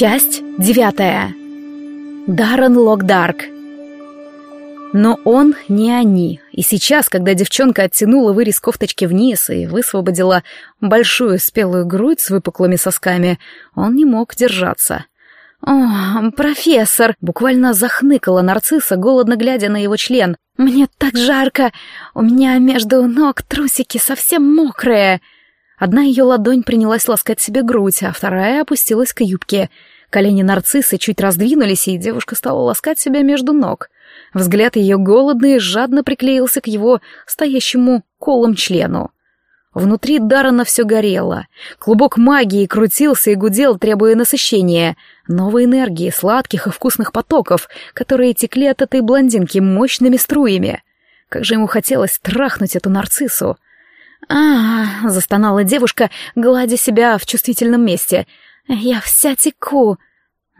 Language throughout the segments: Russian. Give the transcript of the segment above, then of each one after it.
Часть девятая. Даррен Локдарк. Но он не они, и сейчас, когда девчонка оттянула вырез кофточки вниз и высвободила большую спелую грудь с выпуклыми сосками, он не мог держаться. «О, профессор!» — буквально захныкала нарцисса, голодно глядя на его член. «Мне так жарко! У меня между ног трусики совсем мокрые!» Одна ее ладонь принялась ласкать себе грудь, а вторая опустилась к юбке. Колени нарциссы чуть раздвинулись, и девушка стала ласкать себя между ног. Взгляд ее голодный жадно приклеился к его стоящему колом члену. Внутри Дарана все горело. Клубок магии крутился и гудел, требуя насыщения. Новой энергии, сладких и вкусных потоков, которые текли от этой блондинки мощными струями. Как же ему хотелось трахнуть эту нарциссу а, застонала девушка, гладя себя в чувствительном месте. «Я вся теку».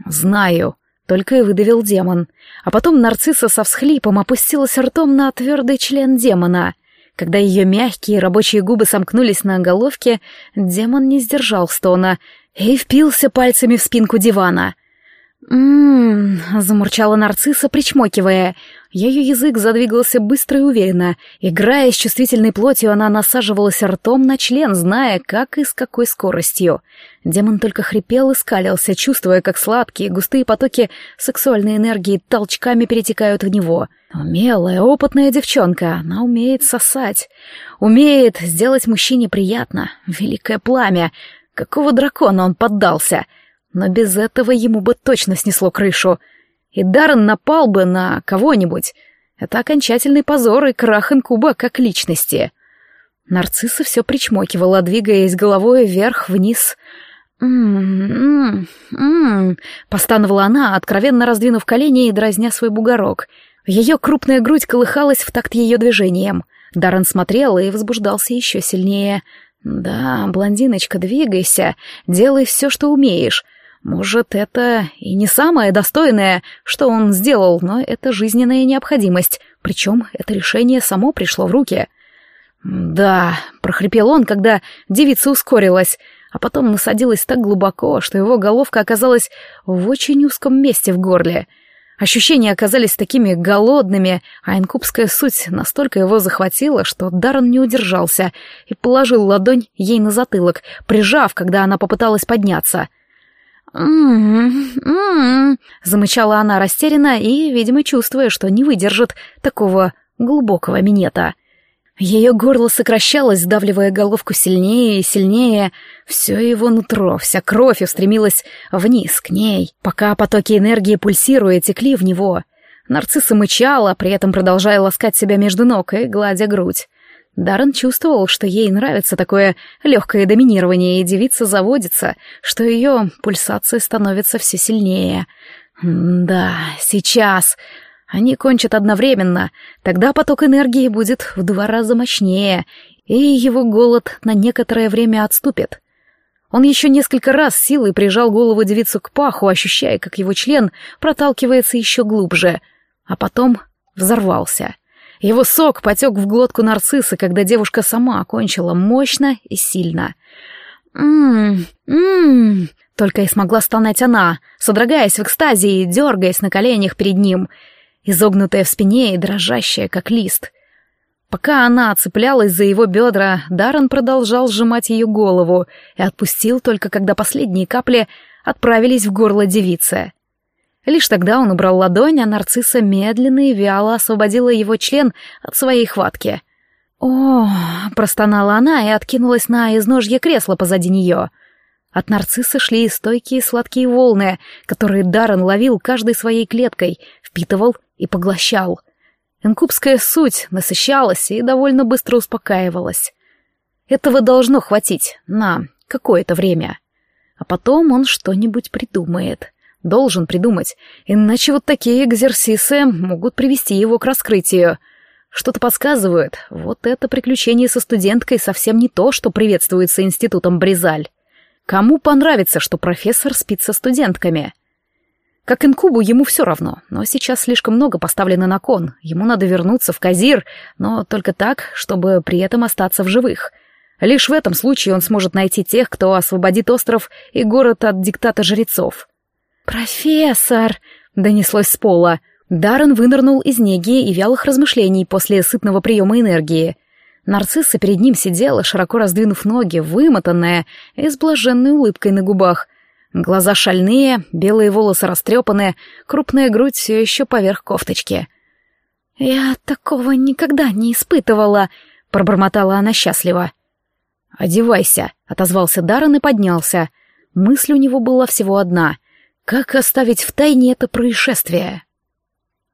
«Знаю», — только и выдавил демон. А потом нарцисса со всхлипом опустилась ртом на твердый член демона. Когда ее мягкие рабочие губы сомкнулись на головке, демон не сдержал стона и впился пальцами в спинку дивана. «М-м-м», замурчала нарцисса, причмокивая. Ее язык задвигался быстро и уверенно. Играя с чувствительной плотью, она насаживалась ртом на член, зная, как и с какой скоростью. Демон только хрипел и скалился, чувствуя, как сладкие, густые потоки сексуальной энергии толчками перетекают в него. Умелая, опытная девчонка, она умеет сосать. Умеет сделать мужчине приятно. Великое пламя. Какого дракона он поддался?» Но без этого ему бы точно снесло крышу. И Даррен напал бы на кого-нибудь. Это окончательный позор и крах инкуба как личности. Нарцисса все причмокивала, двигаясь головой вверх-вниз. «М-м-м-м», постановала она, откровенно раздвинув колени и дразня свой бугорок. Ее крупная грудь колыхалась в такт ее движением. Даррен смотрел и возбуждался еще сильнее. «Да, блондиночка, двигайся, делай все, что умеешь. Может, это и не самое достойное, что он сделал, но это жизненная необходимость, причем это решение само пришло в руки. «Да», — прохрипел он, когда девица ускорилась, а потом насадилась так глубоко, что его головка оказалась в очень узком месте в горле. Ощущения оказались такими голодными, а инкубская суть настолько его захватила, что Даррен не удержался и положил ладонь ей на затылок, прижав, когда она попыталась подняться — «М-м-м», замычала она растерянно и, видимо, чувствуя, что не выдержит такого глубокого минета. Ее горло сокращалось, сдавливая головку сильнее и сильнее. Все его нутро, вся кровь устремилась вниз, к ней, пока потоки энергии пульсируя текли в него. Нарцисса мычала, при этом продолжая ласкать себя между ног и гладя грудь. Даррен чувствовал, что ей нравится такое легкое доминирование, и девица заводится, что ее пульсация становится все сильнее. Да, сейчас. Они кончат одновременно, тогда поток энергии будет в два раза мощнее, и его голод на некоторое время отступит. Он еще несколько раз силой прижал голову девицу к паху, ощущая, как его член проталкивается еще глубже, а потом взорвался. Его сок потек в глотку нарцисса, когда девушка сама окончила мощно и сильно. «Ммм, ммм...» Только и смогла стонать она, содрогаясь в экстазе и дергаясь на коленях перед ним, изогнутая в спине и дрожащая, как лист. Пока она цеплялась за его бедра, Даррен продолжал сжимать ее голову и отпустил только когда последние капли отправились в горло девицы. Лишь тогда он убрал ладонь, а нарцисса медленно и вяло освободила его член от своей хватки. «О!» — простонала она и откинулась на изножье кресла позади нее. От нарциссы шли стойкие сладкие волны, которые Даррен ловил каждой своей клеткой, впитывал и поглощал. Инкубская суть насыщалась и довольно быстро успокаивалась. Этого должно хватить на какое-то время. А потом он что-нибудь придумает — Должен придумать, иначе вот такие экзерсисы могут привести его к раскрытию. Что-то подсказывает, вот это приключение со студенткой совсем не то, что приветствуется институтом Бризаль. Кому понравится, что профессор спит со студентками? Как инкубу ему все равно, но сейчас слишком много поставлено на кон. Ему надо вернуться в Казир, но только так, чтобы при этом остаться в живых. Лишь в этом случае он сможет найти тех, кто освободит остров и город от диктата жрецов. «Профессор!» — донеслось с пола. Даррен вынырнул из неги и вялых размышлений после сытного приема энергии. Нарцисса перед ним сидела, широко раздвинув ноги, вымотанная и с блаженной улыбкой на губах. Глаза шальные, белые волосы растрепанные, крупная грудь все еще поверх кофточки. «Я такого никогда не испытывала», — пробормотала она счастливо. «Одевайся», — отозвался Даррен и поднялся. Мысль у него была всего одна — как оставить в тайне это происшествие?